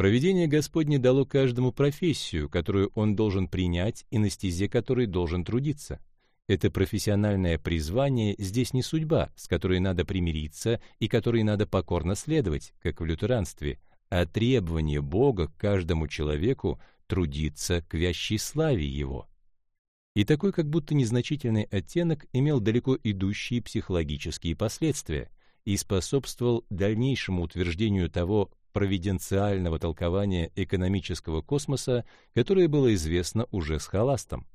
Провидение Господне дало каждому профессию, которую он должен принять и на стезе которой должен трудиться. Это профессиональное призвание здесь не судьба, с которой надо примириться и которой надо покорно следовать, как в лютеранстве, а требование Бога к каждому человеку трудиться к вящей славе Его. И такой как будто незначительный оттенок имел далеко идущие психологические последствия и способствовал дальнейшему утверждению того провиденциального толкования экономического космоса, которое было известно уже с Холастом.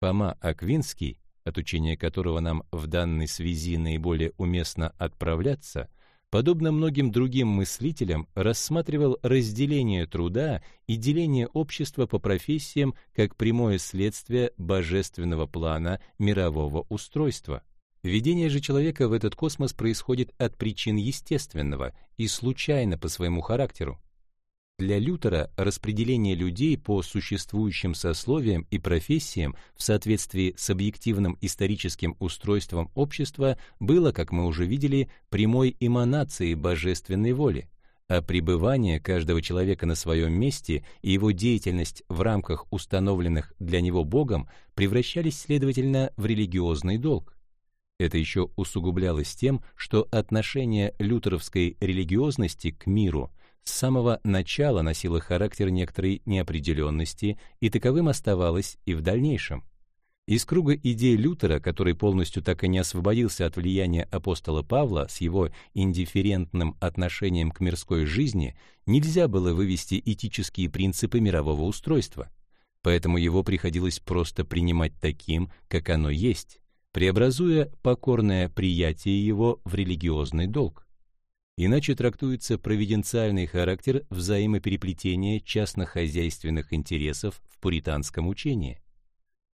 Фома Аквинский, от учения которого нам в данной связи наиболее уместно отправляться, подобно многим другим мыслителям, рассматривал разделение труда и деление общества по профессиям как прямое следствие божественного плана мирового устройства. Введение же человека в этот космос происходит от причин естественного и случайно по своему характеру. Для Лютера распределение людей по существующим сословиям и профессиям в соответствии с объективным историческим устройством общества было, как мы уже видели, прямой эманацией божественной воли, а пребывание каждого человека на своем месте и его деятельность в рамках установленных для него Богом превращались, следовательно, в религиозный долг. Это еще усугублялось тем, что отношение лютеровской религиозности к миру с самого начала носило характер некоторой неопределенности и таковым оставалось и в дальнейшем. Из круга идей Лютера, который полностью так и не освободился от влияния апостола Павла с его индифферентным отношением к мирской жизни, нельзя было вывести этические принципы мирового устройства. Поэтому его приходилось просто принимать таким, как оно есть, преобразуя покорное приятие его в религиозный долг. Иначе трактуется провиденциальный характер взаимопереплетения частно-хозяйственных интересов в пуританском учении.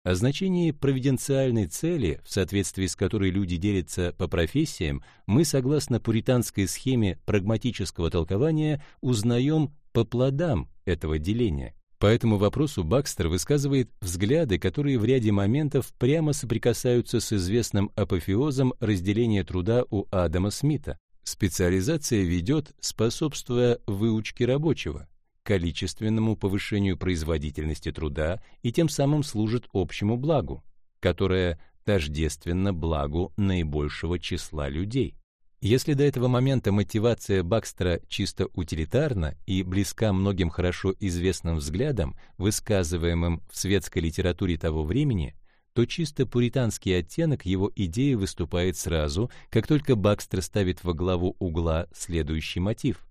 О значении провиденциальной цели, в соответствии с которой люди делятся по профессиям, мы, согласно пуританской схеме прагматического толкования, узнаем по плодам этого деления. По этому вопросу Бакстер высказывает взгляды, которые в ряде моментов прямо соприкасаются с известным апофеозом разделения труда у Адама Смита. Специализация ведет, способствуя выучке рабочего, количественному повышению производительности труда и тем самым служит общему благу, которое тождественно благу наибольшего числа людей. Если до этого момента мотивация Бакстера чисто утилитарна и близка многим хорошо известным взглядам, высказываемым в светской литературе того времени, то чисто пуританский оттенок его идеи выступает сразу, как только Бакстер ставит во главу угла следующий мотив.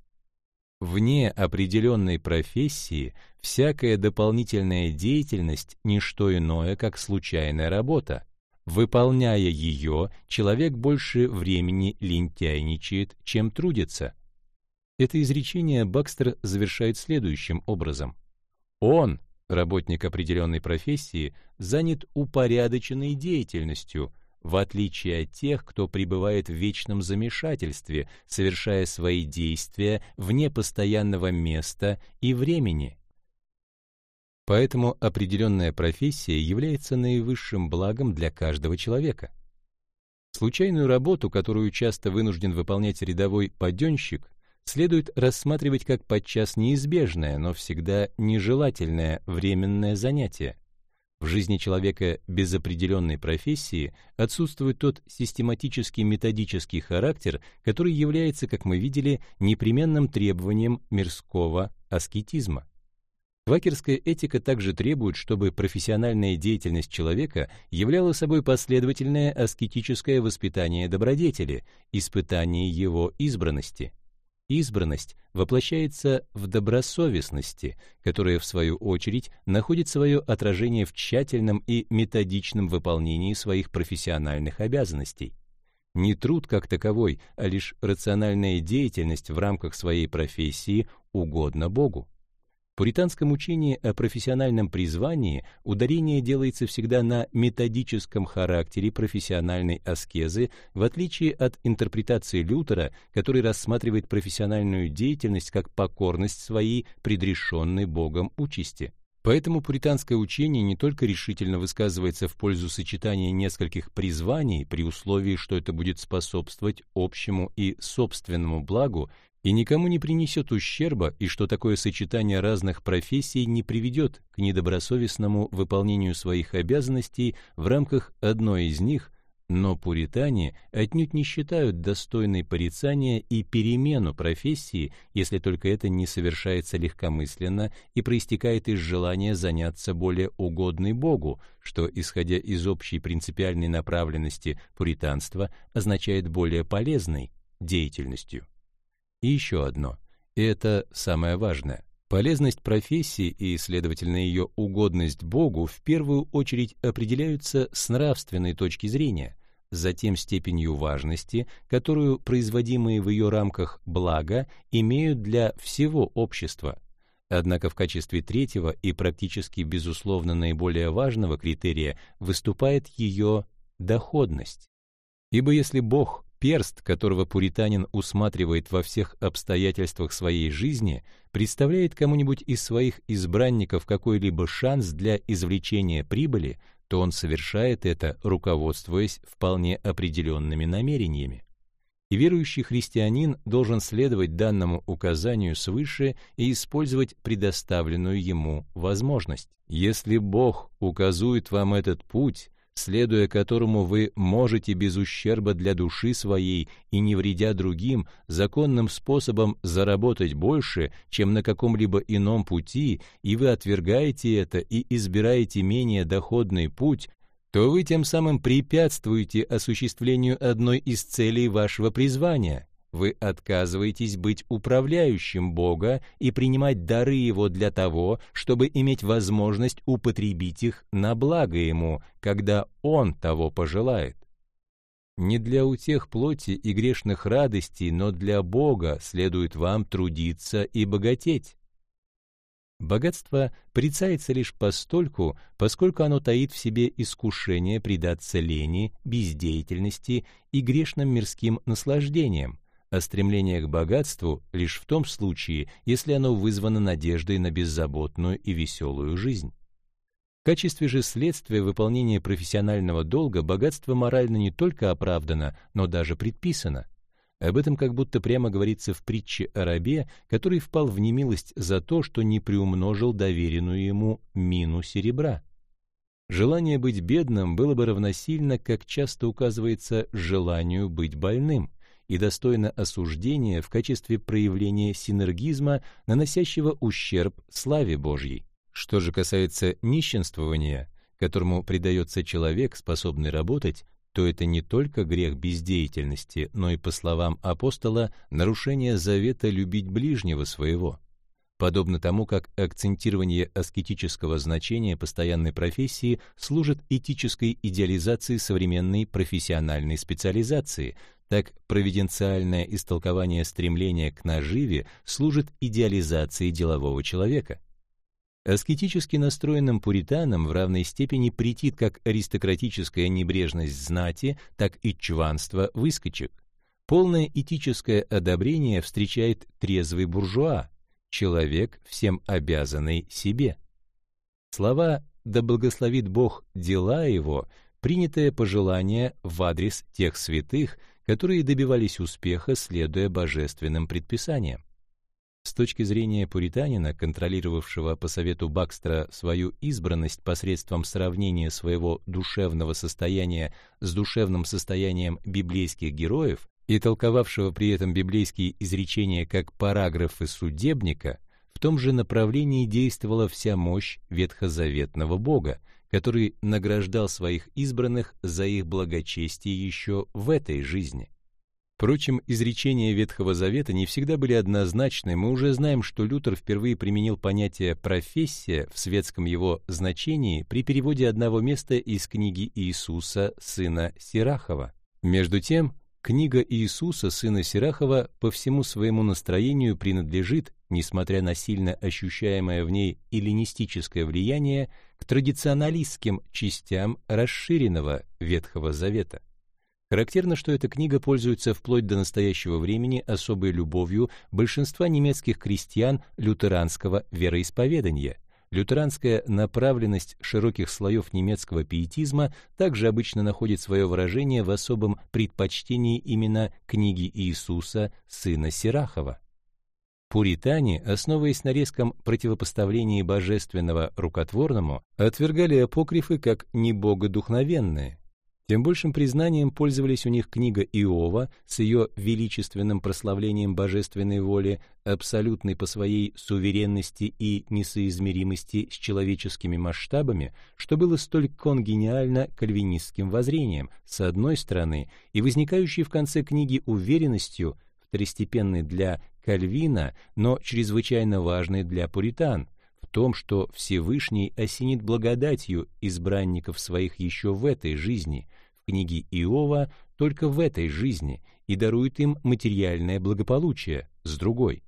Вне определенной профессии всякая дополнительная деятельность – не что иное, как случайная работа, Выполняя ее, человек больше времени лентяйничает, чем трудится. Это изречение Бакстер завершает следующим образом. Он, работник определенной профессии, занят упорядоченной деятельностью, в отличие от тех, кто пребывает в вечном замешательстве, совершая свои действия вне постоянного места и времени. Поэтому определенная профессия является наивысшим благом для каждого человека. Случайную работу, которую часто вынужден выполнять рядовой паденщик, следует рассматривать как подчас неизбежное, но всегда нежелательное временное занятие. В жизни человека без определенной профессии отсутствует тот систематический методический характер, который является, как мы видели, непременным требованием мирского аскетизма. Квакерская этика также требует, чтобы профессиональная деятельность человека являла собой последовательное аскетическое воспитание добродетели, испытание его избранности. Избранность воплощается в добросовестности, которая, в свою очередь, находит свое отражение в тщательном и методичном выполнении своих профессиональных обязанностей. Не труд как таковой, а лишь рациональная деятельность в рамках своей профессии угодно Богу пуританском учении о профессиональном призвании ударение делается всегда на методическом характере профессиональной аскезы, в отличие от интерпретации Лютера, который рассматривает профессиональную деятельность как покорность своей предрешенной Богом участи. Поэтому пуританское учение не только решительно высказывается в пользу сочетания нескольких призваний при условии, что это будет способствовать общему и собственному благу, и никому не принесет ущерба, и что такое сочетание разных профессий не приведет к недобросовестному выполнению своих обязанностей в рамках одной из них, но пуритане отнюдь не считают достойной порицания и перемену профессии, если только это не совершается легкомысленно и проистекает из желания заняться более угодной Богу, что, исходя из общей принципиальной направленности пуританства, означает более полезной деятельностью. И еще одно, и это самое важное. Полезность профессии и, следовательно, ее угодность Богу в первую очередь определяются с нравственной точки зрения, затем степенью важности, которую производимые в ее рамках блага имеют для всего общества. Однако в качестве третьего и практически безусловно наиболее важного критерия выступает ее доходность. Ибо если Бог Перст, которого пуританин усматривает во всех обстоятельствах своей жизни, представляет кому-нибудь из своих избранников какой-либо шанс для извлечения прибыли, то он совершает это, руководствуясь вполне определенными намерениями. И верующий христианин должен следовать данному указанию свыше и использовать предоставленную ему возможность. Если Бог указует вам этот путь, следуя которому вы можете без ущерба для души своей и не вредя другим законным способом заработать больше, чем на каком-либо ином пути, и вы отвергаете это и избираете менее доходный путь, то вы тем самым препятствуете осуществлению одной из целей вашего призвания — вы отказываетесь быть управляющим Бога и принимать дары Его для того, чтобы иметь возможность употребить их на благо Ему, когда Он того пожелает. Не для утех плоти и грешных радостей, но для Бога следует вам трудиться и богатеть. Богатство прицается лишь постольку, поскольку оно таит в себе искушение предаться лени, бездеятельности и грешным мирским наслаждениям, а стремление к богатству лишь в том случае, если оно вызвано надеждой на беззаботную и веселую жизнь. В качестве же следствия выполнения профессионального долга богатство морально не только оправдано, но даже предписано. Об этом как будто прямо говорится в притче о рабе, который впал в немилость за то, что не приумножил доверенную ему мину серебра. Желание быть бедным было бы равносильно, как часто указывается, желанию быть больным и достойно осуждения в качестве проявления синергизма, наносящего ущерб славе Божьей. Что же касается нищенствования, которому предается человек, способный работать, то это не только грех бездеятельности, но и, по словам апостола, нарушение завета любить ближнего своего. Подобно тому, как акцентирование аскетического значения постоянной профессии служит этической идеализации современной профессиональной специализации, так провиденциальное истолкование стремления к наживе служит идеализацией делового человека. Аскетически настроенным пуританам в равной степени претит как аристократическая небрежность знати, так и чванство выскочек. Полное этическое одобрение встречает трезвый буржуа, человек, всем обязанный себе. Слова «да благословит Бог дела его» принятое пожелание в адрес тех святых, которые добивались успеха, следуя божественным предписаниям. С точки зрения пуританина, контролировавшего по совету Бакстера свою избранность посредством сравнения своего душевного состояния с душевным состоянием библейских героев и толковавшего при этом библейские изречения как параграфы судебника, в том же направлении действовала вся мощь ветхозаветного Бога, который награждал своих избранных за их благочестие еще в этой жизни. Впрочем, изречения Ветхого Завета не всегда были однозначны. Мы уже знаем, что Лютер впервые применил понятие «профессия» в светском его значении при переводе одного места из книги Иисуса, сына Сирахова. Между тем, Книга Иисуса, сына Сирахова, по всему своему настроению принадлежит, несмотря на сильно ощущаемое в ней эллинистическое влияние, к традиционалистским частям расширенного Ветхого Завета. Характерно, что эта книга пользуется вплоть до настоящего времени особой любовью большинства немецких крестьян лютеранского вероисповедания – Лютеранская направленность широких слоев немецкого пиетизма также обычно находит свое выражение в особом предпочтении именно книги Иисуса, сына Сирахова. Пуритане, основываясь на резком противопоставлении божественного рукотворному, отвергали апокрифы как небогодухновенные, тем большим признанием пользовались у них книга Иова с ее величественным прославлением божественной воли, абсолютной по своей суверенности и несоизмеримости с человеческими масштабами, что было столь конгениально кальвинистским воззрением, с одной стороны, и возникающей в конце книги уверенностью, второстепенной для Кальвина, но чрезвычайно важной для пуритан – в том, что Всевышний осенит благодатью избранников своих еще в этой жизни – книги Иова только в этой жизни и дарует им материальное благополучие с другой.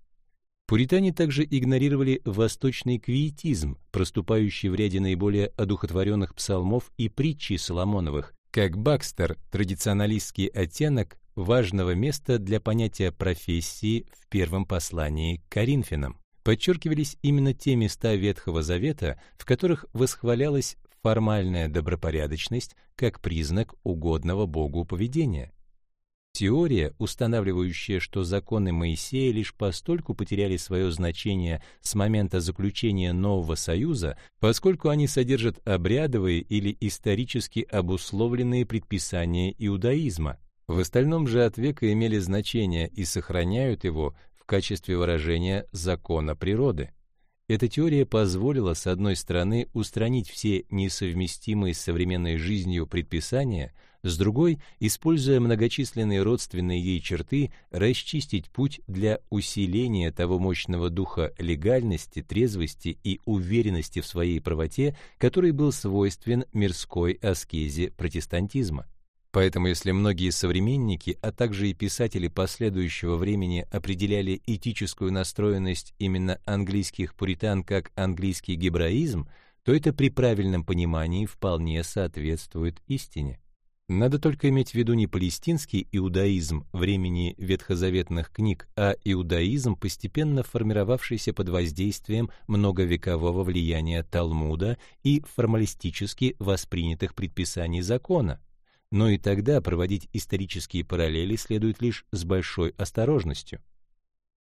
Пуритане также игнорировали восточный квиетизм, проступающий в ряде наиболее одухотворенных псалмов и притчей Соломоновых, как Бакстер, традиционалистский оттенок важного места для понятия профессии в первом послании к Коринфянам. Подчеркивались именно те места Ветхого Завета, в которых восхвалялась формальная добропорядочность как признак угодного Богу поведения. Теория, устанавливающая, что законы Моисея лишь постольку потеряли свое значение с момента заключения нового союза, поскольку они содержат обрядовые или исторически обусловленные предписания иудаизма. В остальном же от века имели значение и сохраняют его в качестве выражения закона природы. Эта теория позволила, с одной стороны, устранить все несовместимые с современной жизнью предписания, с другой, используя многочисленные родственные ей черты, расчистить путь для усиления того мощного духа легальности, трезвости и уверенности в своей правоте, который был свойствен мирской аскезе протестантизма. Поэтому если многие современники, а также и писатели последующего времени определяли этическую настроенность именно английских пуритан как английский гебраизм, то это при правильном понимании вполне соответствует истине. Надо только иметь в виду не палестинский иудаизм времени ветхозаветных книг, а иудаизм, постепенно формировавшийся под воздействием многовекового влияния Талмуда и формалистически воспринятых предписаний закона, но и тогда проводить исторические параллели следует лишь с большой осторожностью.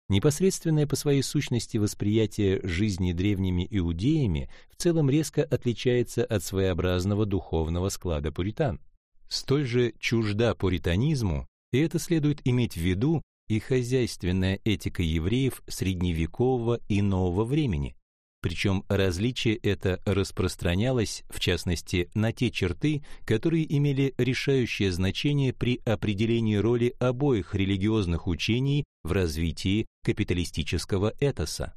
Непосредственное по своей сущности восприятие жизни древними иудеями в целом резко отличается от своеобразного духовного склада пуритан. Столь же чужда пуританизму, и это следует иметь в виду, и хозяйственная этика евреев средневекового и нового времени, причем различие это распространялось, в частности, на те черты, которые имели решающее значение при определении роли обоих религиозных учений в развитии капиталистического этоса.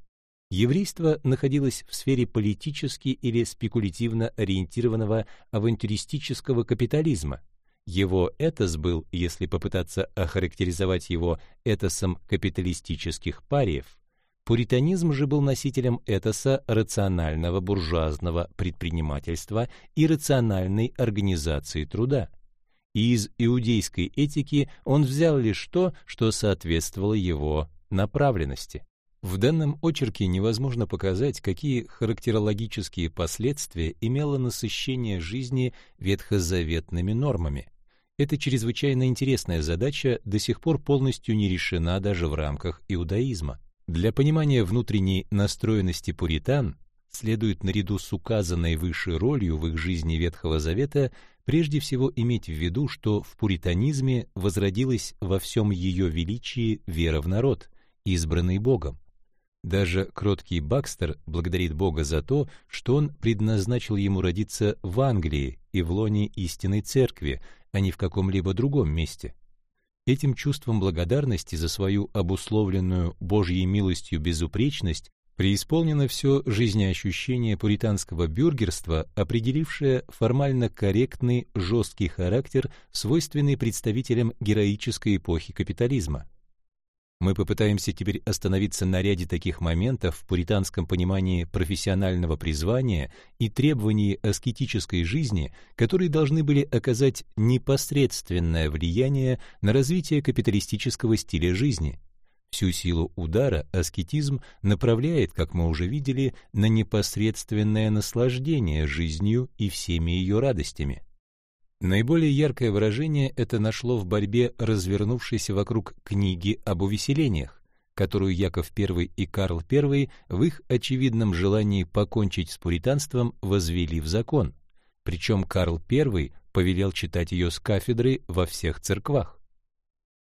Еврейство находилось в сфере политически или спекулятивно ориентированного авантюристического капитализма. Его этос был, если попытаться охарактеризовать его этосом капиталистических париев, Пуританизм же был носителем этоса рационального буржуазного предпринимательства и рациональной организации труда. И из иудейской этики он взял лишь то, что соответствовало его направленности. В данном очерке невозможно показать, какие характерологические последствия имело насыщение жизни ветхозаветными нормами. Эта чрезвычайно интересная задача до сих пор полностью не решена даже в рамках иудаизма. Для понимания внутренней настроенности пуритан следует наряду с указанной выше ролью в их жизни Ветхого Завета прежде всего иметь в виду, что в пуританизме возродилась во всем ее величии вера в народ, избранный Богом. Даже кроткий Бакстер благодарит Бога за то, что он предназначил ему родиться в Англии и в лоне истинной церкви, а не в каком-либо другом месте. Этим чувством благодарности за свою обусловленную Божьей милостью безупречность преисполнено все жизнеощущение пуританского бюргерства, определившее формально корректный, жесткий характер, свойственный представителям героической эпохи капитализма. Мы попытаемся теперь остановиться на ряде таких моментов в пуританском понимании профессионального призвания и требований аскетической жизни, которые должны были оказать непосредственное влияние на развитие капиталистического стиля жизни. Всю силу удара аскетизм направляет, как мы уже видели, на непосредственное наслаждение жизнью и всеми ее радостями. Наиболее яркое выражение это нашло в борьбе, развернувшейся вокруг книги об увеселениях. которую Яков I и Карл I в их очевидном желании покончить с пуританством возвели в закон. Причем Карл I повелел читать ее с кафедры во всех церквах.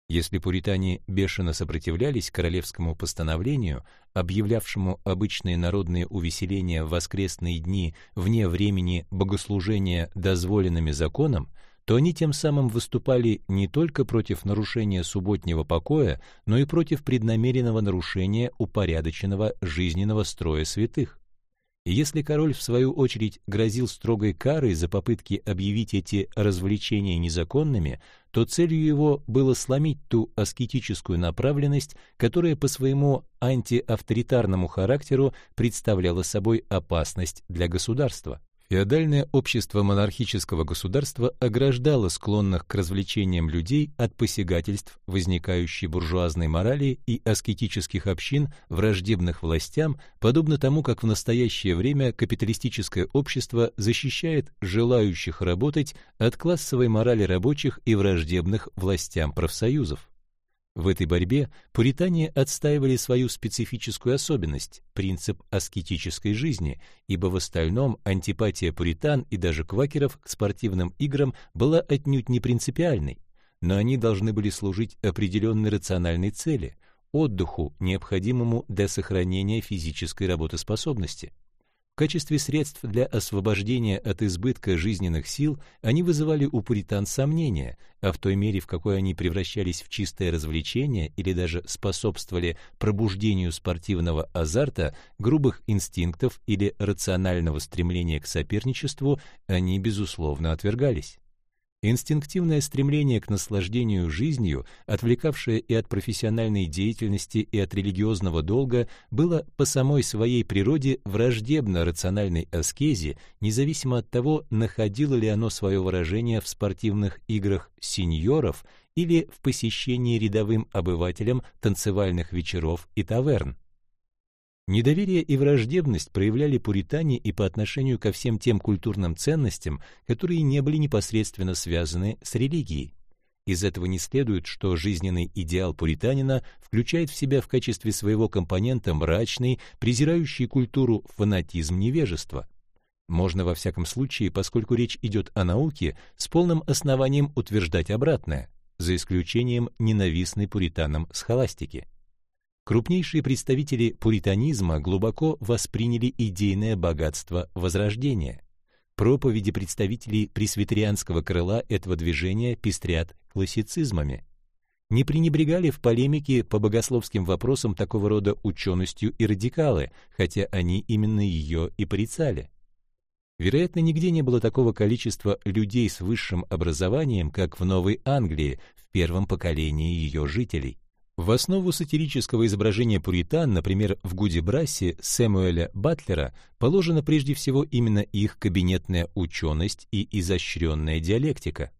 Если пуритане бешено сопротивлялись королевскому постановлению, объявлявшему обычные народные увеселения в воскресные дни вне времени богослужения дозволенными законом, то они тем самым выступали не только против нарушения субботнего покоя, но и против преднамеренного нарушения упорядоченного жизненного строя святых. Если король, в свою очередь, грозил строгой карой за попытки объявить эти развлечения незаконными, то целью его было сломить ту аскетическую направленность, которая по своему антиавторитарному характеру представляла собой опасность для государства. Феодальное общество монархического государства ограждало склонных к развлечениям людей от посягательств возникающей буржуазной морали и аскетических общин, враждебных властям, подобно тому, как в настоящее время капиталистическое общество защищает желающих работать от классовой морали рабочих и враждебных властям профсоюзов. В этой борьбе пуритане отстаивали свою специфическую особенность – принцип аскетической жизни, ибо в остальном антипатия пуритан и даже квакеров к спортивным играм была отнюдь не принципиальной, но они должны были служить определенной рациональной цели – отдыху, необходимому для сохранения физической работоспособности. В качестве средств для освобождения от избытка жизненных сил они вызывали у пуритан сомнения, а в той мере, в какой они превращались в чистое развлечение или даже способствовали пробуждению спортивного азарта, грубых инстинктов или рационального стремления к соперничеству, они, безусловно, отвергались. Инстинктивное стремление к наслаждению жизнью, отвлекавшее и от профессиональной деятельности, и от религиозного долга, было по самой своей природе враждебно рациональной аскезе, независимо от того, находило ли оно свое выражение в спортивных играх сеньоров или в посещении рядовым обывателям танцевальных вечеров и таверн. Недоверие и враждебность проявляли пуритане и по отношению ко всем тем культурным ценностям, которые не были непосредственно связаны с религией. Из этого не следует, что жизненный идеал пуританина включает в себя в качестве своего компонента мрачный, презирающий культуру фанатизм невежества. Можно во всяком случае, поскольку речь идет о науке, с полным основанием утверждать обратное, за исключением ненавистной пуританам схоластики. Крупнейшие представители пуританизма глубоко восприняли идейное богатство Возрождения. Проповеди представителей пресвитерианского крыла этого движения пестрят классицизмами. Не пренебрегали в полемике по богословским вопросам такого рода ученостью и радикалы, хотя они именно ее и порицали. Вероятно, нигде не было такого количества людей с высшим образованием, как в Новой Англии, в первом поколении ее жителей. В основу сатирического изображения пуритан, например, в Гуди-Брассе Сэмуэля Батлера, положена прежде всего именно их кабинетная ученость и изощренная диалектика.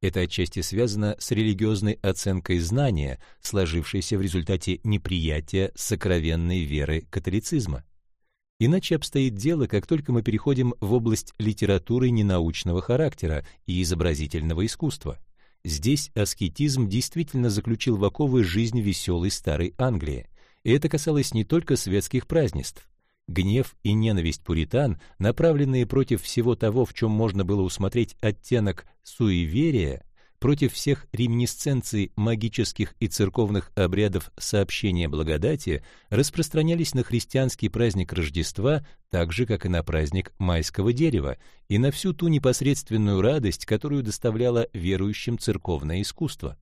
Это отчасти связано с религиозной оценкой знания, сложившейся в результате неприятия сокровенной веры католицизма. Иначе обстоит дело, как только мы переходим в область литературы ненаучного характера и изобразительного искусства. Здесь аскетизм действительно заключил в оковы жизнь веселой старой Англии. И это касалось не только светских празднеств. Гнев и ненависть пуритан, направленные против всего того, в чем можно было усмотреть оттенок суеверия, против всех реминисценций магических и церковных обрядов сообщения благодати распространялись на христианский праздник Рождества, так же, как и на праздник майского дерева, и на всю ту непосредственную радость, которую доставляло верующим церковное искусство.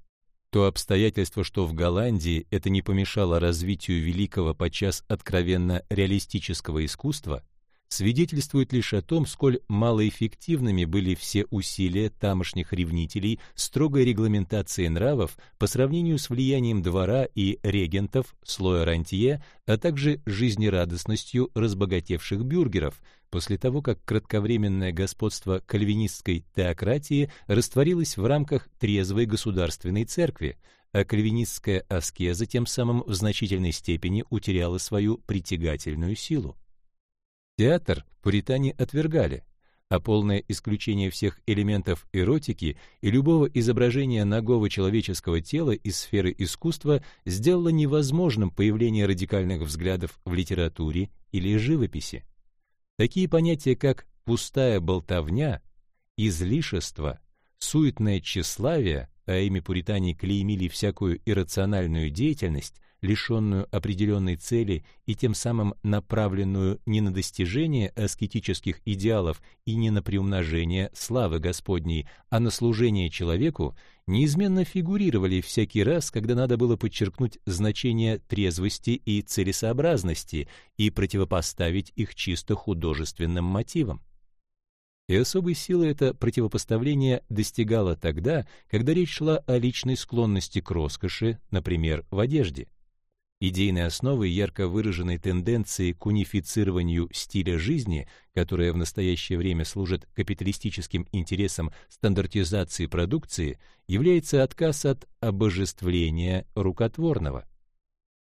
То обстоятельство, что в Голландии это не помешало развитию великого подчас откровенно реалистического искусства, свидетельствует лишь о том, сколь малоэффективными были все усилия тамошних ревнителей строгой регламентации нравов по сравнению с влиянием двора и регентов слоя рантье, а также жизнерадостностью разбогатевших бюргеров, после того, как кратковременное господство кальвинистской теократии растворилось в рамках трезвой государственной церкви, а кальвинистская аскеза тем самым в значительной степени утеряла свою притягательную силу. Театр пуритане отвергали, а полное исключение всех элементов эротики и любого изображения нагого человеческого тела из сферы искусства сделало невозможным появление радикальных взглядов в литературе или живописи. Такие понятия, как пустая болтовня, излишество, суетное тщеславие, а ими пуритане клеймили всякую иррациональную деятельность, лишенную определенной цели и тем самым направленную не на достижение аскетических идеалов и не на приумножение славы Господней, а на служение человеку, неизменно фигурировали всякий раз, когда надо было подчеркнуть значение трезвости и целесообразности и противопоставить их чисто художественным мотивам. И особой силы это противопоставление достигало тогда, когда речь шла о личной склонности к роскоши, например, в одежде. Идейной основой ярко выраженной тенденции к унифицированию стиля жизни, которая в настоящее время служит капиталистическим интересам стандартизации продукции, является отказ от обожествления рукотворного.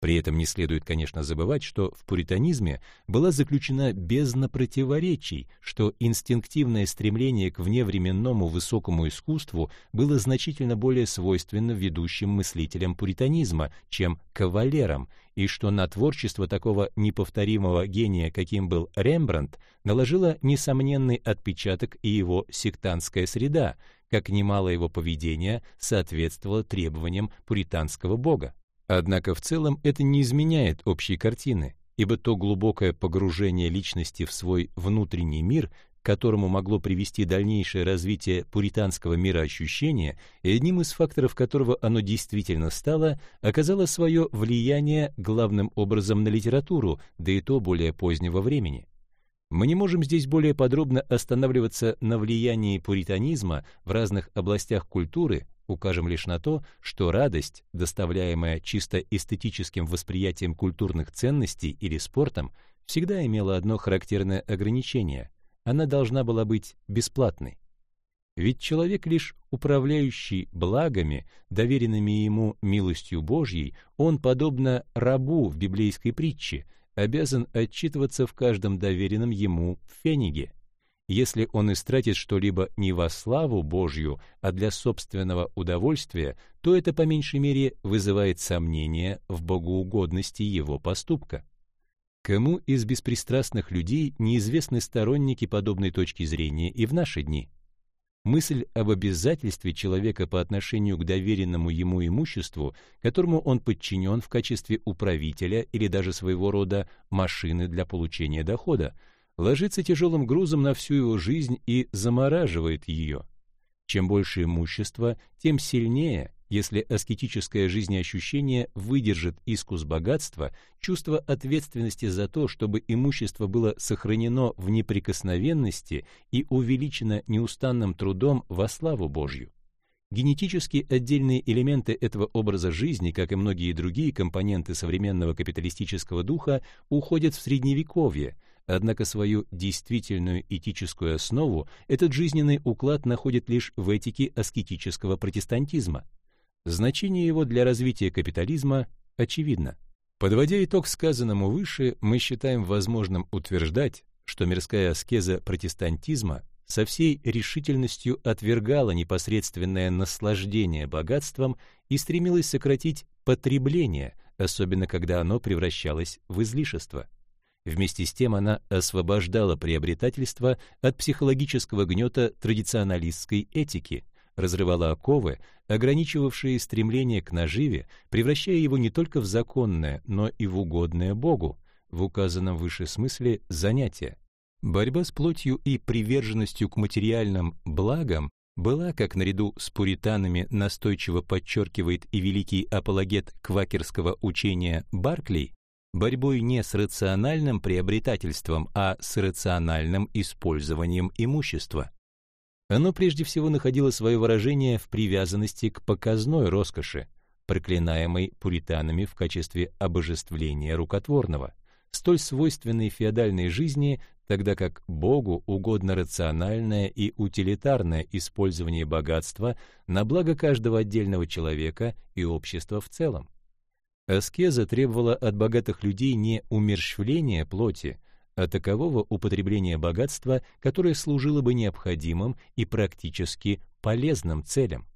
При этом не следует, конечно, забывать, что в пуританизме была заключена бездна противоречий, что инстинктивное стремление к вневременному высокому искусству было значительно более свойственно ведущим мыслителям пуританизма, чем кавалерам, и что на творчество такого неповторимого гения, каким был Рембрандт, наложила несомненный отпечаток и его сектантская среда, как немало его поведения соответствовало требованиям пуританского бога. Однако в целом это не изменяет общей картины, ибо то глубокое погружение личности в свой внутренний мир, к которому могло привести дальнейшее развитие пуританского мироощущения, и одним из факторов которого оно действительно стало, оказало свое влияние главным образом на литературу, да и то более позднего времени. Мы не можем здесь более подробно останавливаться на влиянии пуританизма в разных областях культуры, Укажем лишь на то, что радость, доставляемая чисто эстетическим восприятием культурных ценностей или спортом, всегда имела одно характерное ограничение – она должна была быть бесплатной. Ведь человек лишь управляющий благами, доверенными ему милостью Божьей, он, подобно рабу в библейской притче, обязан отчитываться в каждом доверенном ему фениге. Если он истратит что-либо не во славу Божью, а для собственного удовольствия, то это по меньшей мере вызывает сомнение в богоугодности его поступка. Кому из беспристрастных людей неизвестны сторонники подобной точки зрения и в наши дни? Мысль об обязательстве человека по отношению к доверенному ему имуществу, которому он подчинен в качестве управителя или даже своего рода машины для получения дохода, ложится тяжелым грузом на всю его жизнь и замораживает ее. Чем больше имущества, тем сильнее, если аскетическое жизнеощущение выдержит искус богатства, чувство ответственности за то, чтобы имущество было сохранено в неприкосновенности и увеличено неустанным трудом во славу Божью. Генетически отдельные элементы этого образа жизни, как и многие другие компоненты современного капиталистического духа, уходят в средневековье, Однако свою действительную этическую основу этот жизненный уклад находит лишь в этике аскетического протестантизма. Значение его для развития капитализма очевидно. Подводя итог сказанному выше, мы считаем возможным утверждать, что мирская аскеза протестантизма со всей решительностью отвергала непосредственное наслаждение богатством и стремилась сократить потребление, особенно когда оно превращалось в излишество. Вместе с тем она освобождала приобретательство от психологического гнета традиционалистской этики, разрывала оковы, ограничивавшие стремление к наживе, превращая его не только в законное, но и в угодное Богу, в указанном выше смысле занятие. Борьба с плотью и приверженностью к материальным благам была, как наряду с пуританами настойчиво подчеркивает и великий апологет квакерского учения Баркли, борьбой не с рациональным приобретательством, а с рациональным использованием имущества. Оно прежде всего находило свое выражение в привязанности к показной роскоши, проклинаемой пуританами в качестве обожествления рукотворного, столь свойственной феодальной жизни, тогда как Богу угодно рациональное и утилитарное использование богатства на благо каждого отдельного человека и общества в целом. Аскеза требовала от богатых людей не умерщвления плоти, а такового употребления богатства, которое служило бы необходимым и практически полезным целям.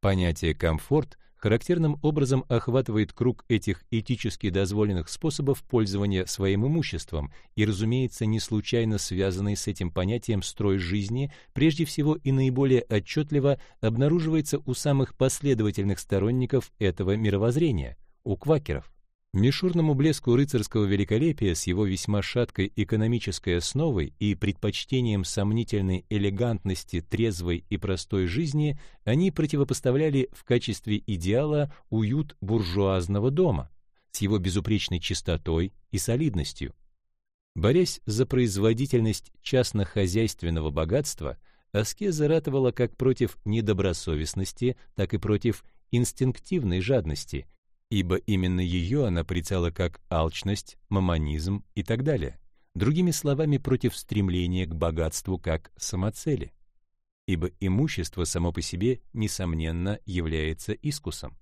Понятие «комфорт» характерным образом охватывает круг этих этически дозволенных способов пользования своим имуществом и, разумеется, не случайно связанный с этим понятием строй жизни, прежде всего и наиболее отчетливо обнаруживается у самых последовательных сторонников этого мировоззрения, у квакеров. Мишурному блеску рыцарского великолепия с его весьма шаткой экономической основой и предпочтением сомнительной элегантности трезвой и простой жизни они противопоставляли в качестве идеала уют буржуазного дома с его безупречной чистотой и солидностью. Борясь за производительность частно-хозяйственного богатства, аскеза ратовала как против недобросовестности, так и против инстинктивной жадности – ибо именно ее она прицала как алчность, мамонизм и так далее. Другими словами, против стремления к богатству как самоцели. Ибо имущество само по себе, несомненно, является искусом.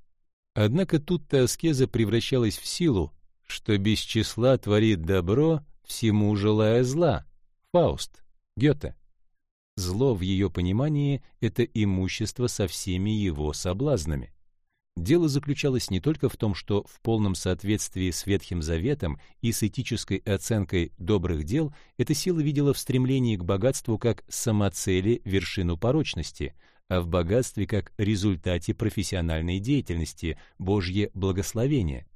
Однако тут-то аскеза превращалась в силу, что без числа творит добро, всему желая зла. Фауст, Гёте. Зло в ее понимании — это имущество со всеми его соблазнами. Дело заключалось не только в том, что в полном соответствии с Ветхим Заветом и с этической оценкой добрых дел эта сила видела в стремлении к богатству как самоцели вершину порочности, а в богатстве как результате профессиональной деятельности, Божье благословение.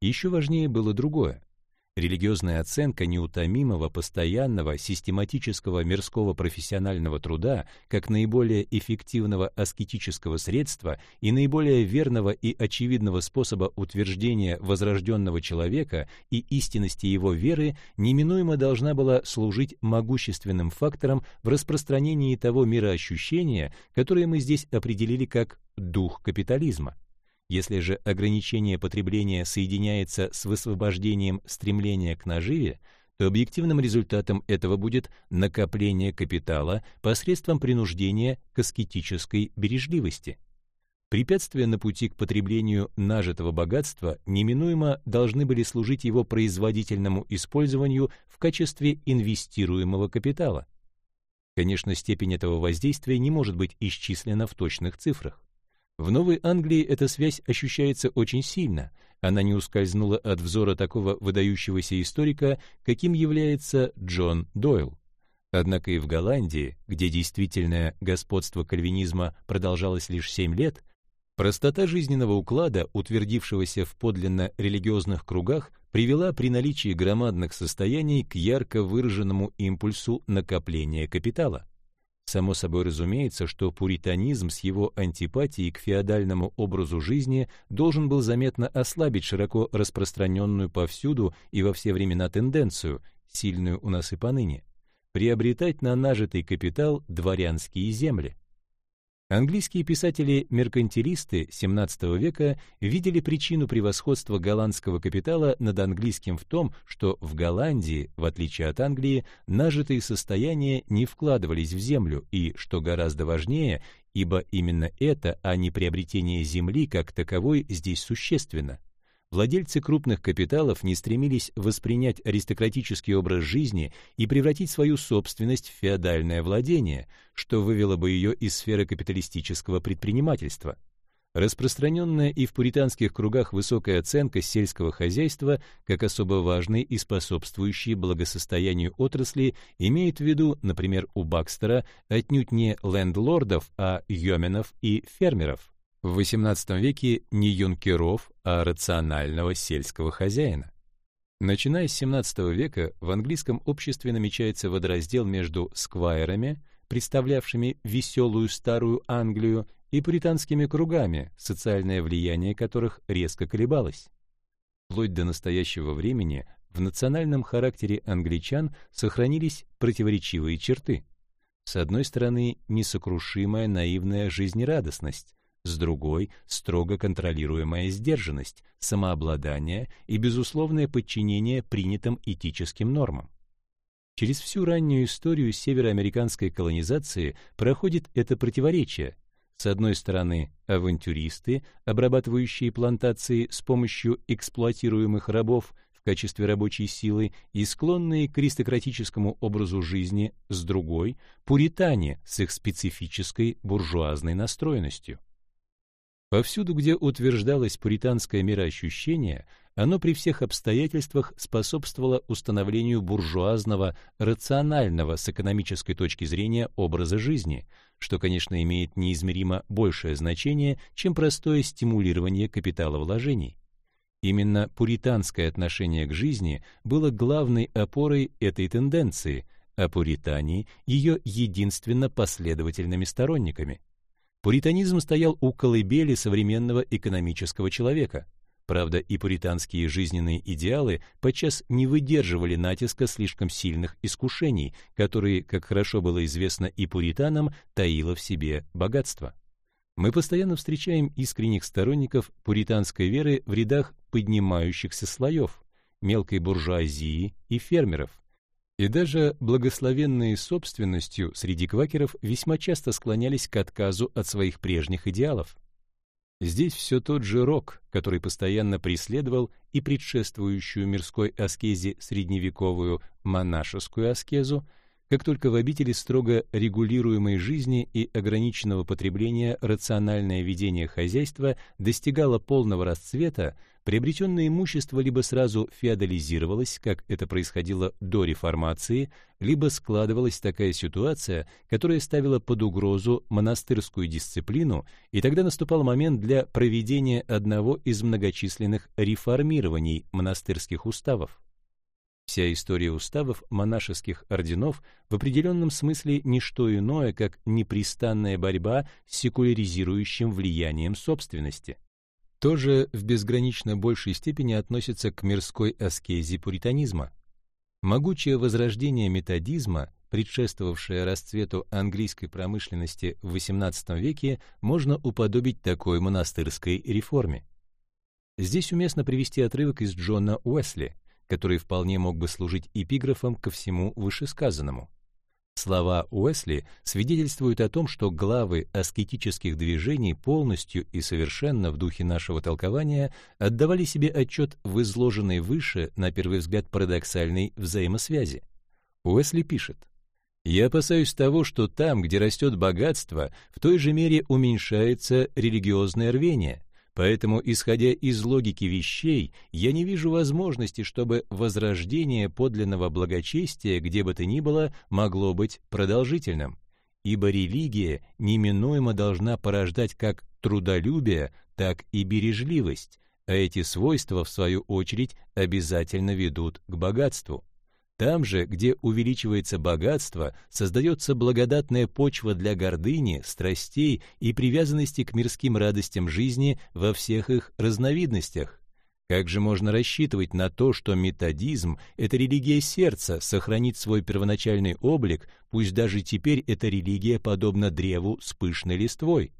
Еще важнее было другое. Религиозная оценка неутомимого, постоянного, систематического мирского профессионального труда как наиболее эффективного аскетического средства и наиболее верного и очевидного способа утверждения возрожденного человека и истинности его веры неминуемо должна была служить могущественным фактором в распространении того мироощущения, которое мы здесь определили как «дух капитализма». Если же ограничение потребления соединяется с высвобождением стремления к наживе, то объективным результатом этого будет накопление капитала посредством принуждения к аскетической бережливости. Препятствия на пути к потреблению нажитого богатства неминуемо должны были служить его производительному использованию в качестве инвестируемого капитала. Конечно, степень этого воздействия не может быть исчислена в точных цифрах. В Новой Англии эта связь ощущается очень сильно. Она не ускользнула от взора такого выдающегося историка, каким является Джон Дойл. Однако и в Голландии, где действительное господство кальвинизма продолжалось лишь семь лет, простота жизненного уклада, утвердившегося в подлинно религиозных кругах, привела при наличии громадных состояний к ярко выраженному импульсу накопления капитала. Само собой разумеется, что пуританизм с его антипатией к феодальному образу жизни должен был заметно ослабить широко распространенную повсюду и во все времена тенденцию, сильную у нас и поныне, приобретать на нажитый капитал дворянские земли. Английские писатели-меркантилисты XVII века видели причину превосходства голландского капитала над английским в том, что в Голландии, в отличие от Англии, нажитые состояния не вкладывались в землю и, что гораздо важнее, ибо именно это, а не приобретение земли как таковой, здесь существенно – Владельцы крупных капиталов не стремились воспринять аристократический образ жизни и превратить свою собственность в феодальное владение, что вывело бы ее из сферы капиталистического предпринимательства. Распространенная и в пуританских кругах высокая оценка сельского хозяйства как особо важной и способствующей благосостоянию отрасли имеет в виду, например, у Бакстера, отнюдь не лендлордов, а йоменов и фермеров. В XVIII веке не юнкеров, а рационального сельского хозяина. Начиная с XVII века в английском обществе намечается водораздел между сквайрами, представлявшими веселую старую Англию, и британскими кругами, социальное влияние которых резко колебалось. Вплоть до настоящего времени в национальном характере англичан сохранились противоречивые черты. С одной стороны, несокрушимая наивная жизнерадостность, с другой — строго контролируемая сдержанность, самообладание и безусловное подчинение принятым этическим нормам. Через всю раннюю историю североамериканской колонизации проходит это противоречие. С одной стороны, авантюристы, обрабатывающие плантации с помощью эксплуатируемых рабов, в качестве рабочей силы и склонные к аристократическому образу жизни с другой, пуритане с их специфической буржуазной настроенностью. Повсюду, где утверждалось пуританское мироощущение, оно при всех обстоятельствах способствовало установлению буржуазного, рационального с экономической точки зрения образа жизни, что, конечно, имеет неизмеримо большее значение, чем простое стимулирование капиталовложений. Именно пуританское отношение к жизни было главной опорой этой тенденции, а пуритане — ее единственно последовательными сторонниками. Пуританизм стоял у колыбели современного экономического человека. Правда, и пуританские жизненные идеалы подчас не выдерживали натиска слишком сильных искушений, которые, как хорошо было известно и пуританам, таило в себе богатство. Мы постоянно встречаем искренних сторонников пуританской веры в рядах поднимающихся слоев, мелкой буржуазии и фермеров, и даже благословенные собственностью среди квакеров весьма часто склонялись к отказу от своих прежних идеалов. Здесь все тот же рок, который постоянно преследовал и предшествующую мирской аскезе средневековую монашескую аскезу, как только в обители строго регулируемой жизни и ограниченного потребления рациональное ведение хозяйства достигало полного расцвета, приобретенное имущество либо сразу феодализировалось, как это происходило до реформации, либо складывалась такая ситуация, которая ставила под угрозу монастырскую дисциплину, и тогда наступал момент для проведения одного из многочисленных реформирований монастырских уставов. Вся история уставов монашеских орденов в определенном смысле не что иное, как непрестанная борьба с секуляризирующим влиянием собственности тоже в безгранично большей степени относится к мирской аскезе пуританизма. Могучее возрождение методизма, предшествовавшее расцвету английской промышленности в XVIII веке, можно уподобить такой монастырской реформе. Здесь уместно привести отрывок из Джона Уэсли, который вполне мог бы служить эпиграфом ко всему вышесказанному. Слова Уэсли свидетельствуют о том, что главы аскетических движений полностью и совершенно в духе нашего толкования отдавали себе отчет в изложенной выше, на первый взгляд, парадоксальной взаимосвязи. Уэсли пишет, «Я опасаюсь того, что там, где растет богатство, в той же мере уменьшается религиозное рвение, Поэтому, исходя из логики вещей, я не вижу возможности, чтобы возрождение подлинного благочестия, где бы то ни было, могло быть продолжительным. Ибо религия неминуемо должна порождать как трудолюбие, так и бережливость, а эти свойства, в свою очередь, обязательно ведут к богатству. Там же, где увеличивается богатство, создается благодатная почва для гордыни, страстей и привязанности к мирским радостям жизни во всех их разновидностях. Как же можно рассчитывать на то, что методизм, эта религия сердца, сохранит свой первоначальный облик, пусть даже теперь эта религия подобна древу с пышной листвой?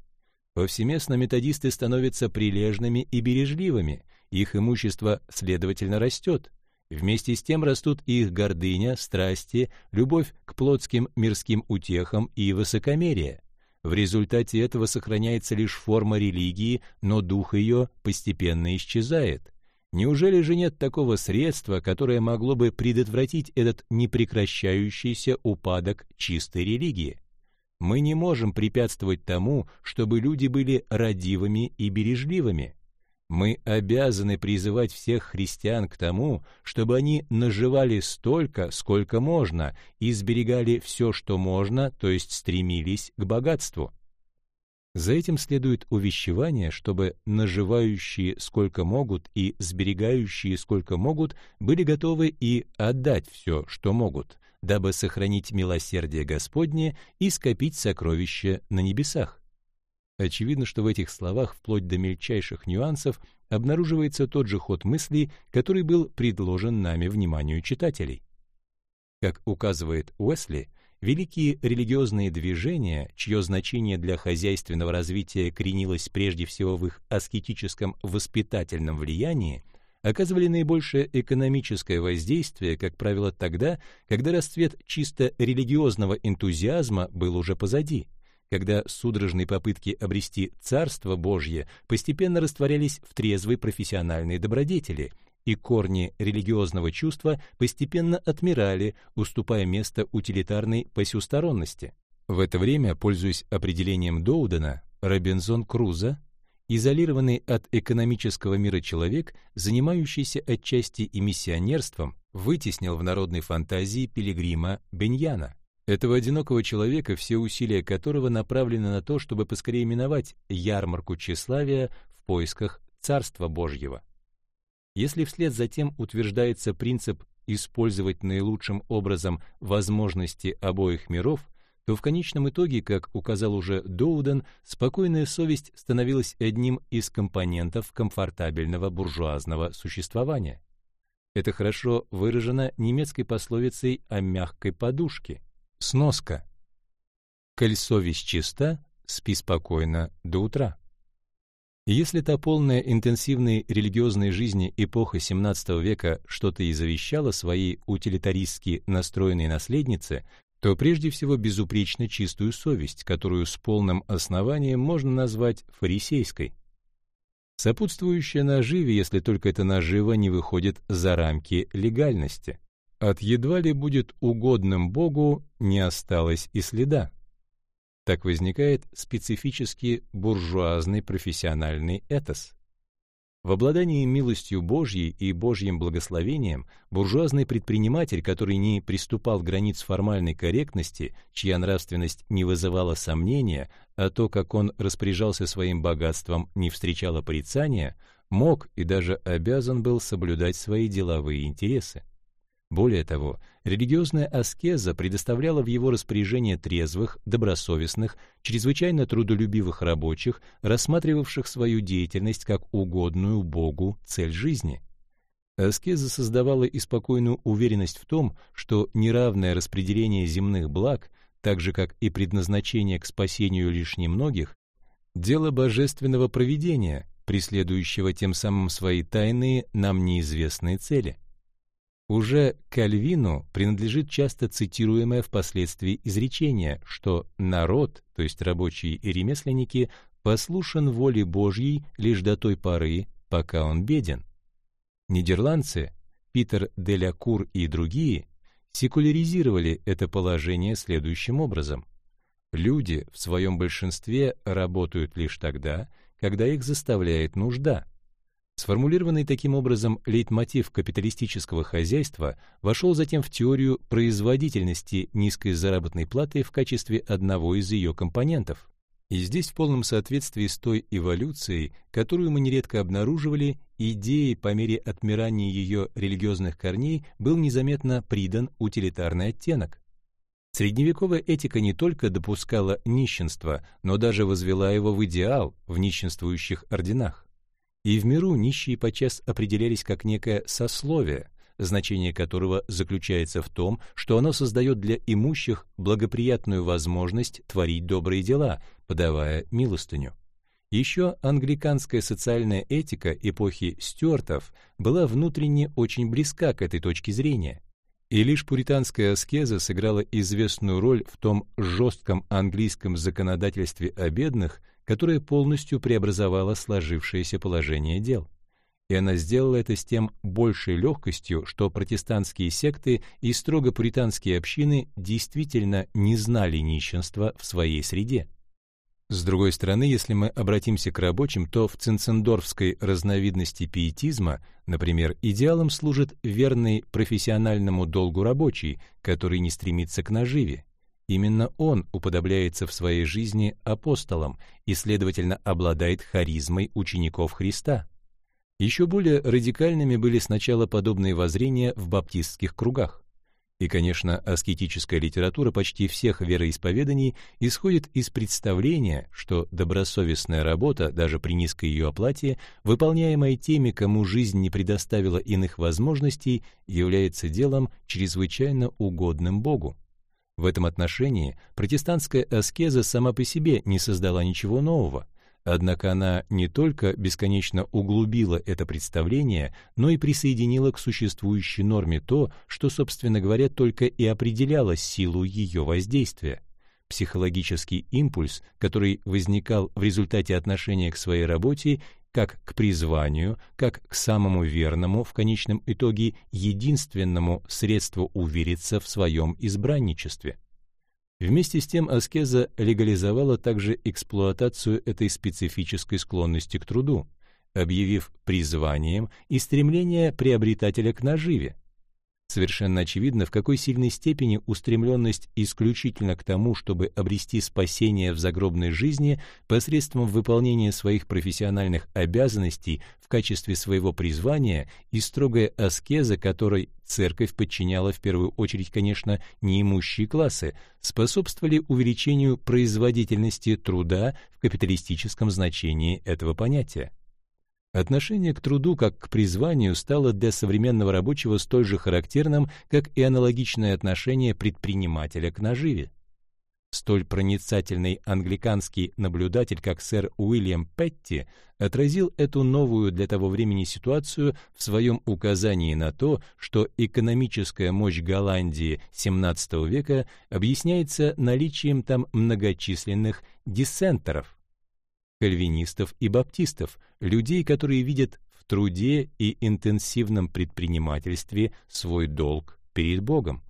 Повсеместно методисты становятся прилежными и бережливыми, их имущество, следовательно, растет. Вместе с тем растут их гордыня, страсти, любовь к плотским мирским утехам и высокомерие. В результате этого сохраняется лишь форма религии, но дух ее постепенно исчезает. Неужели же нет такого средства, которое могло бы предотвратить этот непрекращающийся упадок чистой религии? Мы не можем препятствовать тому, чтобы люди были радивыми и бережливыми. Мы обязаны призывать всех христиан к тому, чтобы они наживали столько, сколько можно, и сберегали все, что можно, то есть стремились к богатству. За этим следует увещевание, чтобы наживающие сколько могут и сберегающие сколько могут были готовы и отдать все, что могут, дабы сохранить милосердие Господне и скопить сокровища на небесах. Очевидно, что в этих словах, вплоть до мельчайших нюансов, обнаруживается тот же ход мысли, который был предложен нами вниманию читателей. Как указывает Уэсли, великие религиозные движения, чье значение для хозяйственного развития коренилось прежде всего в их аскетическом воспитательном влиянии, оказывали наибольшее экономическое воздействие, как правило, тогда, когда расцвет чисто религиозного энтузиазма был уже позади – когда судорожные попытки обрести Царство Божье постепенно растворялись в трезвой профессиональной добродетели, и корни религиозного чувства постепенно отмирали, уступая место утилитарной посюсторонности. В это время, пользуясь определением Доудена, Робинзон Крузо, изолированный от экономического мира человек, занимающийся отчасти и миссионерством, вытеснил в народной фантазии пилигрима Беньяна. Этого одинокого человека, все усилия которого направлены на то, чтобы поскорее миновать ярмарку тщеславия в поисках Царства Божьего. Если вслед за тем утверждается принцип использовать наилучшим образом возможности обоих миров, то в конечном итоге, как указал уже Доуден, спокойная совесть становилась одним из компонентов комфортабельного буржуазного существования. Это хорошо выражено немецкой пословицей о мягкой подушке. Сноска. «Коль совесть чиста, спи спокойно до утра». Если та полная интенсивной религиозной жизни эпоха XVII века что-то и завещала своей утилитаристски настроенной наследнице, то прежде всего безупречно чистую совесть, которую с полным основанием можно назвать фарисейской. Сопутствующая наживе, если только эта нажива не выходит за рамки легальности. От едва ли будет угодным Богу не осталось и следа. Так возникает специфически буржуазный профессиональный этос. В обладании милостью Божьей и Божьим благословением буржуазный предприниматель, который не приступал к границ формальной корректности, чья нравственность не вызывала сомнения, а то, как он распоряжался своим богатством, не встречало порицания, мог и даже обязан был соблюдать свои деловые интересы. Более того, религиозная аскеза предоставляла в его распоряжение трезвых, добросовестных, чрезвычайно трудолюбивых рабочих, рассматривавших свою деятельность как угодную Богу цель жизни. Аскеза создавала и спокойную уверенность в том, что неравное распределение земных благ, так же как и предназначение к спасению лишь немногих, дело божественного провидения, преследующего тем самым свои тайные, нам неизвестные цели. Уже Кальвину принадлежит часто цитируемое впоследствии изречение, что народ, то есть рабочие и ремесленники, послушен воле Божьей лишь до той поры, пока он беден. Нидерландцы, Питер де ля Кур и другие, секуляризировали это положение следующим образом. Люди в своем большинстве работают лишь тогда, когда их заставляет нужда – Сформулированный таким образом лейтмотив капиталистического хозяйства вошел затем в теорию производительности низкой заработной платы в качестве одного из ее компонентов. И здесь в полном соответствии с той эволюцией, которую мы нередко обнаруживали, идеей по мере отмирания ее религиозных корней был незаметно придан утилитарный оттенок. Средневековая этика не только допускала нищенство, но даже возвела его в идеал в нищенствующих орденах. И в миру нищие подчас определялись как некое сословие, значение которого заключается в том, что оно создает для имущих благоприятную возможность творить добрые дела, подавая милостыню. Еще англиканская социальная этика эпохи Стюартов была внутренне очень близка к этой точке зрения. И лишь пуританская аскеза сыграла известную роль в том жестком английском законодательстве о бедных, которая полностью преобразовала сложившееся положение дел. И она сделала это с тем большей легкостью, что протестантские секты и строго пуританские общины действительно не знали нищенства в своей среде. С другой стороны, если мы обратимся к рабочим, то в цинцендорфской разновидности пиетизма, например, идеалом служит верный профессиональному долгу рабочий, который не стремится к наживе, Именно он уподобляется в своей жизни апостолам и, следовательно, обладает харизмой учеников Христа. Еще более радикальными были сначала подобные воззрения в баптистских кругах. И, конечно, аскетическая литература почти всех вероисповеданий исходит из представления, что добросовестная работа, даже при низкой ее оплате, выполняемая теми, кому жизнь не предоставила иных возможностей, является делом чрезвычайно угодным Богу. В этом отношении протестантская аскеза сама по себе не создала ничего нового, однако она не только бесконечно углубила это представление, но и присоединила к существующей норме то, что, собственно говоря, только и определяло силу ее воздействия. Психологический импульс, который возникал в результате отношения к своей работе, как к призванию, как к самому верному, в конечном итоге единственному средству увериться в своем избранничестве. Вместе с тем аскеза легализовала также эксплуатацию этой специфической склонности к труду, объявив призванием и стремление приобретателя к наживе, Совершенно очевидно, в какой сильной степени устремленность исключительно к тому, чтобы обрести спасение в загробной жизни посредством выполнения своих профессиональных обязанностей в качестве своего призвания и строгая аскеза, которой церковь подчиняла в первую очередь, конечно, неимущие классы, способствовали увеличению производительности труда в капиталистическом значении этого понятия. Отношение к труду как к призванию стало для современного рабочего столь же характерным, как и аналогичное отношение предпринимателя к наживе. Столь проницательный англиканский наблюдатель, как сэр Уильям Петти, отразил эту новую для того времени ситуацию в своем указании на то, что экономическая мощь Голландии XVII века объясняется наличием там многочисленных диссентеров, кальвинистов и баптистов, людей, которые видят в труде и интенсивном предпринимательстве свой долг перед Богом.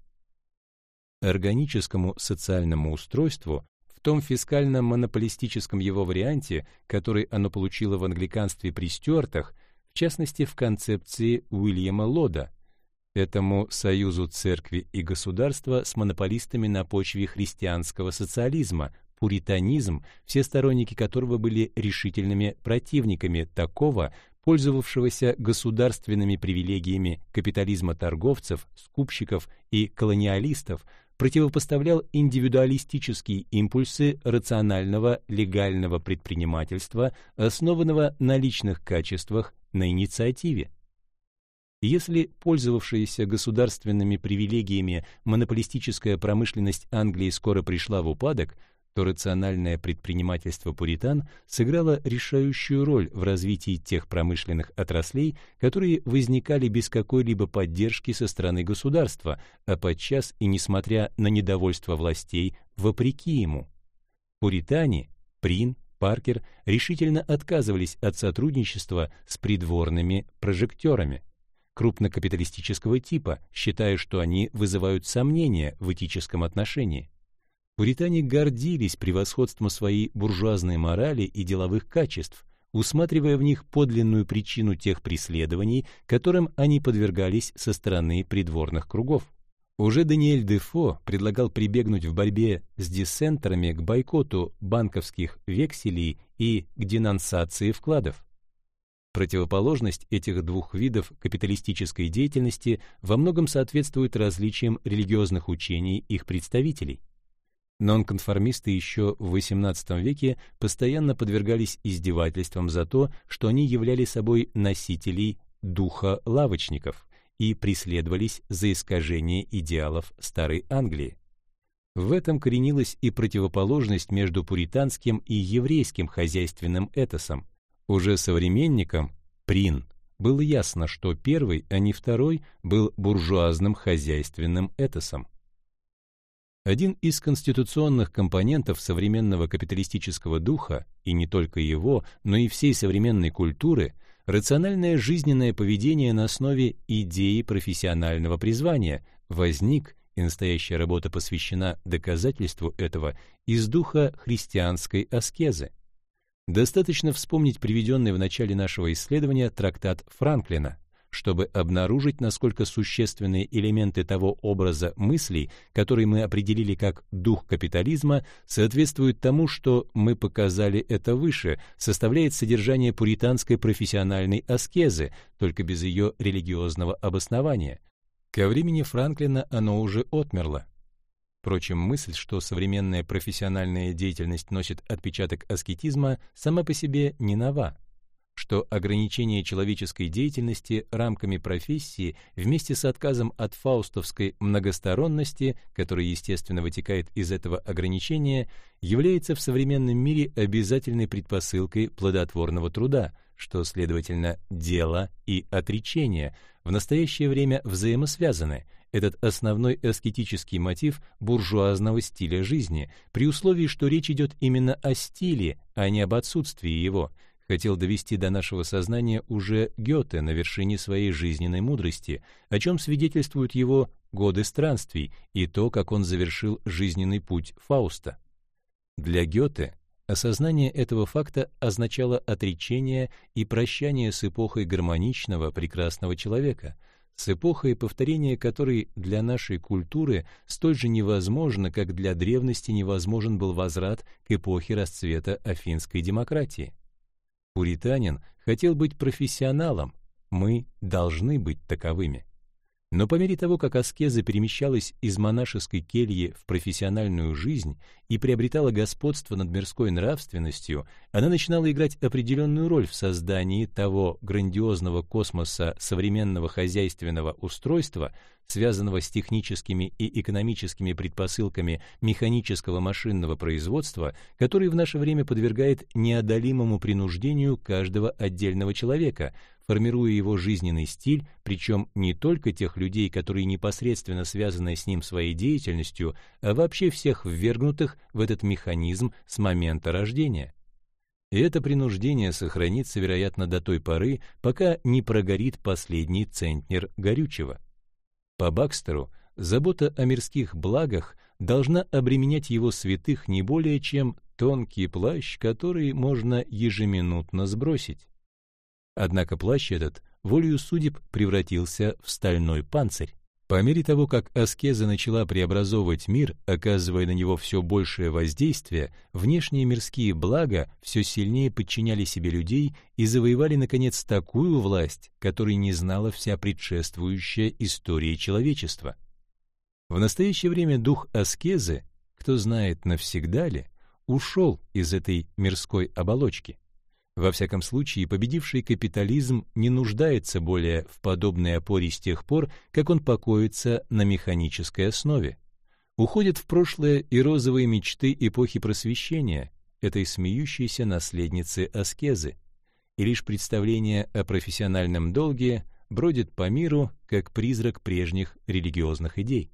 Органическому социальному устройству в том фискально-монополистическом его варианте, который оно получило в англиканстве при Стюартах, в частности в концепции Уильяма Лода, этому союзу церкви и государства с монополистами на почве христианского социализма, пуританизм, все сторонники которого были решительными противниками такого, пользовавшегося государственными привилегиями капитализма торговцев, скупщиков и колониалистов, противопоставлял индивидуалистические импульсы рационального легального предпринимательства, основанного на личных качествах, на инициативе. Если пользовавшаяся государственными привилегиями монополистическая промышленность Англии скоро пришла в упадок, то рациональное предпринимательство пуритан сыграло решающую роль в развитии тех промышленных отраслей, которые возникали без какой-либо поддержки со стороны государства, а подчас и несмотря на недовольство властей, вопреки ему. Пуритане, Прин, Паркер решительно отказывались от сотрудничества с придворными прожектерами крупнокапиталистического типа, считая, что они вызывают сомнения в этическом отношении. Пуритане гордились превосходством своей буржуазной морали и деловых качеств, усматривая в них подлинную причину тех преследований, которым они подвергались со стороны придворных кругов. Уже Даниэль Дефо предлагал прибегнуть в борьбе с диссентерами к бойкоту банковских векселей и к денонсации вкладов. Противоположность этих двух видов капиталистической деятельности во многом соответствует различиям религиозных учений их представителей. Нонконформисты еще в XVIII веке постоянно подвергались издевательствам за то, что они являли собой носителей духа лавочников и преследовались за искажение идеалов Старой Англии. В этом коренилась и противоположность между пуританским и еврейским хозяйственным этосом. Уже современникам, Прин, было ясно, что первый, а не второй, был буржуазным хозяйственным этосом. Один из конституционных компонентов современного капиталистического духа, и не только его, но и всей современной культуры, рациональное жизненное поведение на основе идеи профессионального призвания, возник, и настоящая работа посвящена доказательству этого, из духа христианской аскезы. Достаточно вспомнить приведенный в начале нашего исследования трактат Франклина чтобы обнаружить, насколько существенные элементы того образа мыслей, который мы определили как дух капитализма, соответствуют тому, что мы показали это выше, составляет содержание пуританской профессиональной аскезы, только без ее религиозного обоснования. Ко времени Франклина оно уже отмерло. Впрочем, мысль, что современная профессиональная деятельность носит отпечаток аскетизма, сама по себе не нова что ограничение человеческой деятельности рамками профессии вместе с отказом от фаустовской многосторонности, которая естественно вытекает из этого ограничения, является в современном мире обязательной предпосылкой плодотворного труда, что, следовательно, дело и отречение в настоящее время взаимосвязаны, этот основной аскетический мотив буржуазного стиля жизни, при условии, что речь идет именно о стиле, а не об отсутствии его – хотел довести до нашего сознания уже Гёте на вершине своей жизненной мудрости, о чем свидетельствуют его годы странствий и то, как он завершил жизненный путь Фауста. Для Гёте осознание этого факта означало отречение и прощание с эпохой гармоничного, прекрасного человека, с эпохой, повторения которой для нашей культуры столь же невозможно, как для древности невозможен был возврат к эпохе расцвета афинской демократии. Пуританин хотел быть профессионалом, мы должны быть таковыми. Но по мере того, как аскеза перемещалась из монашеской кельи в профессиональную жизнь и приобретала господство над мирской нравственностью, она начинала играть определенную роль в создании того грандиозного космоса современного хозяйственного устройства, связанного с техническими и экономическими предпосылками механического машинного производства, который в наше время подвергает неодолимому принуждению каждого отдельного человека, формируя его жизненный стиль, причем не только тех людей, которые непосредственно связаны с ним своей деятельностью, а вообще всех ввергнутых в этот механизм с момента рождения. И это принуждение сохранится, вероятно, до той поры, пока не прогорит последний центнер горючего. По Бакстеру, забота о мирских благах должна обременять его святых не более чем тонкий плащ, который можно ежеминутно сбросить. Однако плащ этот волею судеб превратился в стальной панцирь. По мере того, как аскеза начала преобразовывать мир, оказывая на него все большее воздействие, внешние мирские блага все сильнее подчиняли себе людей и завоевали, наконец, такую власть, которой не знала вся предшествующая история человечества. В настоящее время дух аскезы, кто знает навсегда ли, ушел из этой мирской оболочки. Во всяком случае, победивший капитализм не нуждается более в подобной опоре с тех пор, как он покоится на механической основе. Уходят в прошлое и розовые мечты эпохи просвещения, этой смеющейся наследницы аскезы, и лишь представление о профессиональном долге бродит по миру, как призрак прежних религиозных идей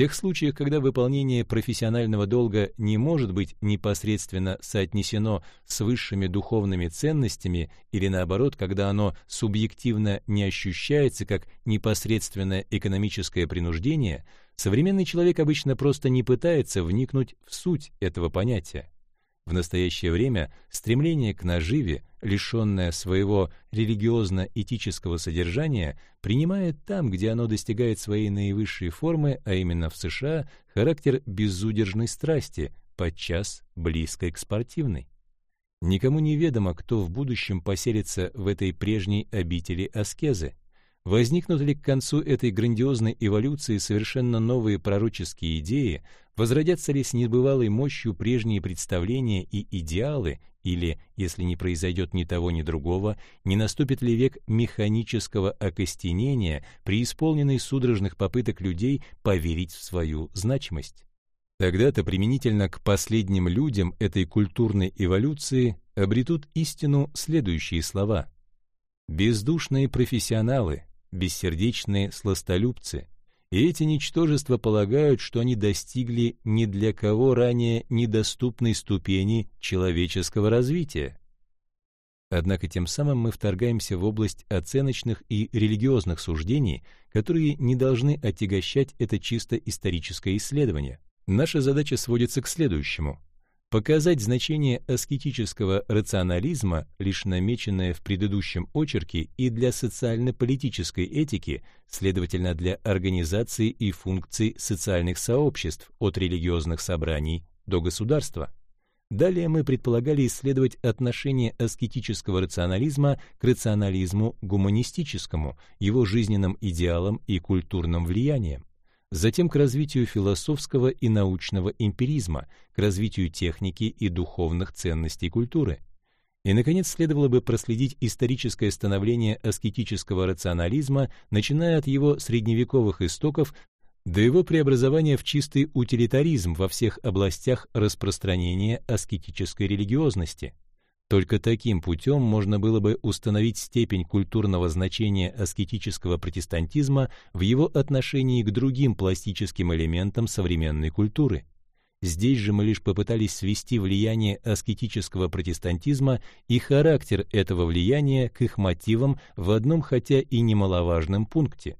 тех случаях, когда выполнение профессионального долга не может быть непосредственно соотнесено с высшими духовными ценностями или наоборот, когда оно субъективно не ощущается как непосредственное экономическое принуждение, современный человек обычно просто не пытается вникнуть в суть этого понятия. В настоящее время стремление к наживе, лишенное своего религиозно-этического содержания, принимает там, где оно достигает своей наивысшей формы, а именно в США, характер безудержной страсти, подчас близкой к спортивной. Никому не ведомо, кто в будущем поселится в этой прежней обители аскезы. Возникнут ли к концу этой грандиозной эволюции совершенно новые пророческие идеи, возродятся ли с небывалой мощью прежние представления и идеалы, или, если не произойдет ни того, ни другого, не наступит ли век механического окостенения, преисполненный судорожных попыток людей поверить в свою значимость? Тогда-то применительно к последним людям этой культурной эволюции обретут истину следующие слова. «Бездушные профессионалы, бессердечные сластолюбцы, и эти ничтожества полагают, что они достигли ни для кого ранее недоступной ступени человеческого развития. Однако тем самым мы вторгаемся в область оценочных и религиозных суждений, которые не должны отягощать это чисто историческое исследование. Наша задача сводится к следующему. Показать значение аскетического рационализма, лишь намеченное в предыдущем очерке, и для социально-политической этики, следовательно, для организации и функций социальных сообществ от религиозных собраний до государства. Далее мы предполагали исследовать отношение аскетического рационализма к рационализму гуманистическому, его жизненным идеалам и культурным влияниям затем к развитию философского и научного эмпиризма, к развитию техники и духовных ценностей культуры. И, наконец, следовало бы проследить историческое становление аскетического рационализма, начиная от его средневековых истоков до его преобразования в чистый утилитаризм во всех областях распространения аскетической религиозности – только таким путем можно было бы установить степень культурного значения аскетического протестантизма в его отношении к другим пластическим элементам современной культуры. Здесь же мы лишь попытались свести влияние аскетического протестантизма и характер этого влияния к их мотивам в одном хотя и немаловажном пункте.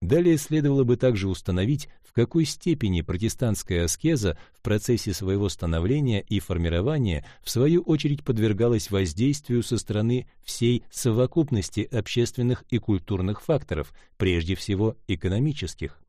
Далее следовало бы также установить, в какой степени протестантская аскеза в процессе своего становления и формирования в свою очередь подвергалась воздействию со стороны всей совокупности общественных и культурных факторов, прежде всего экономических.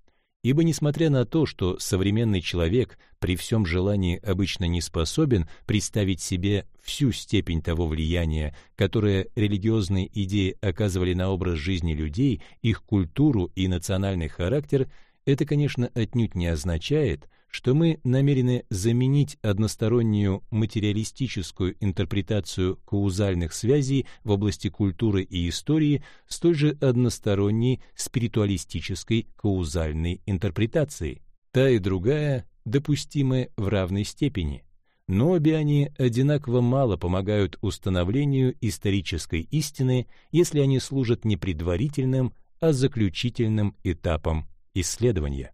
Ибо несмотря на то, что современный человек при всем желании обычно не способен представить себе всю степень того влияния, которое религиозные идеи оказывали на образ жизни людей, их культуру и национальный характер, это, конечно, отнюдь не означает, что мы намерены заменить одностороннюю материалистическую интерпретацию каузальных связей в области культуры и истории столь же односторонней спиритуалистической каузальной интерпретацией. Та и другая допустимы в равной степени, но обе они одинаково мало помогают установлению исторической истины, если они служат не предварительным, а заключительным этапом исследования.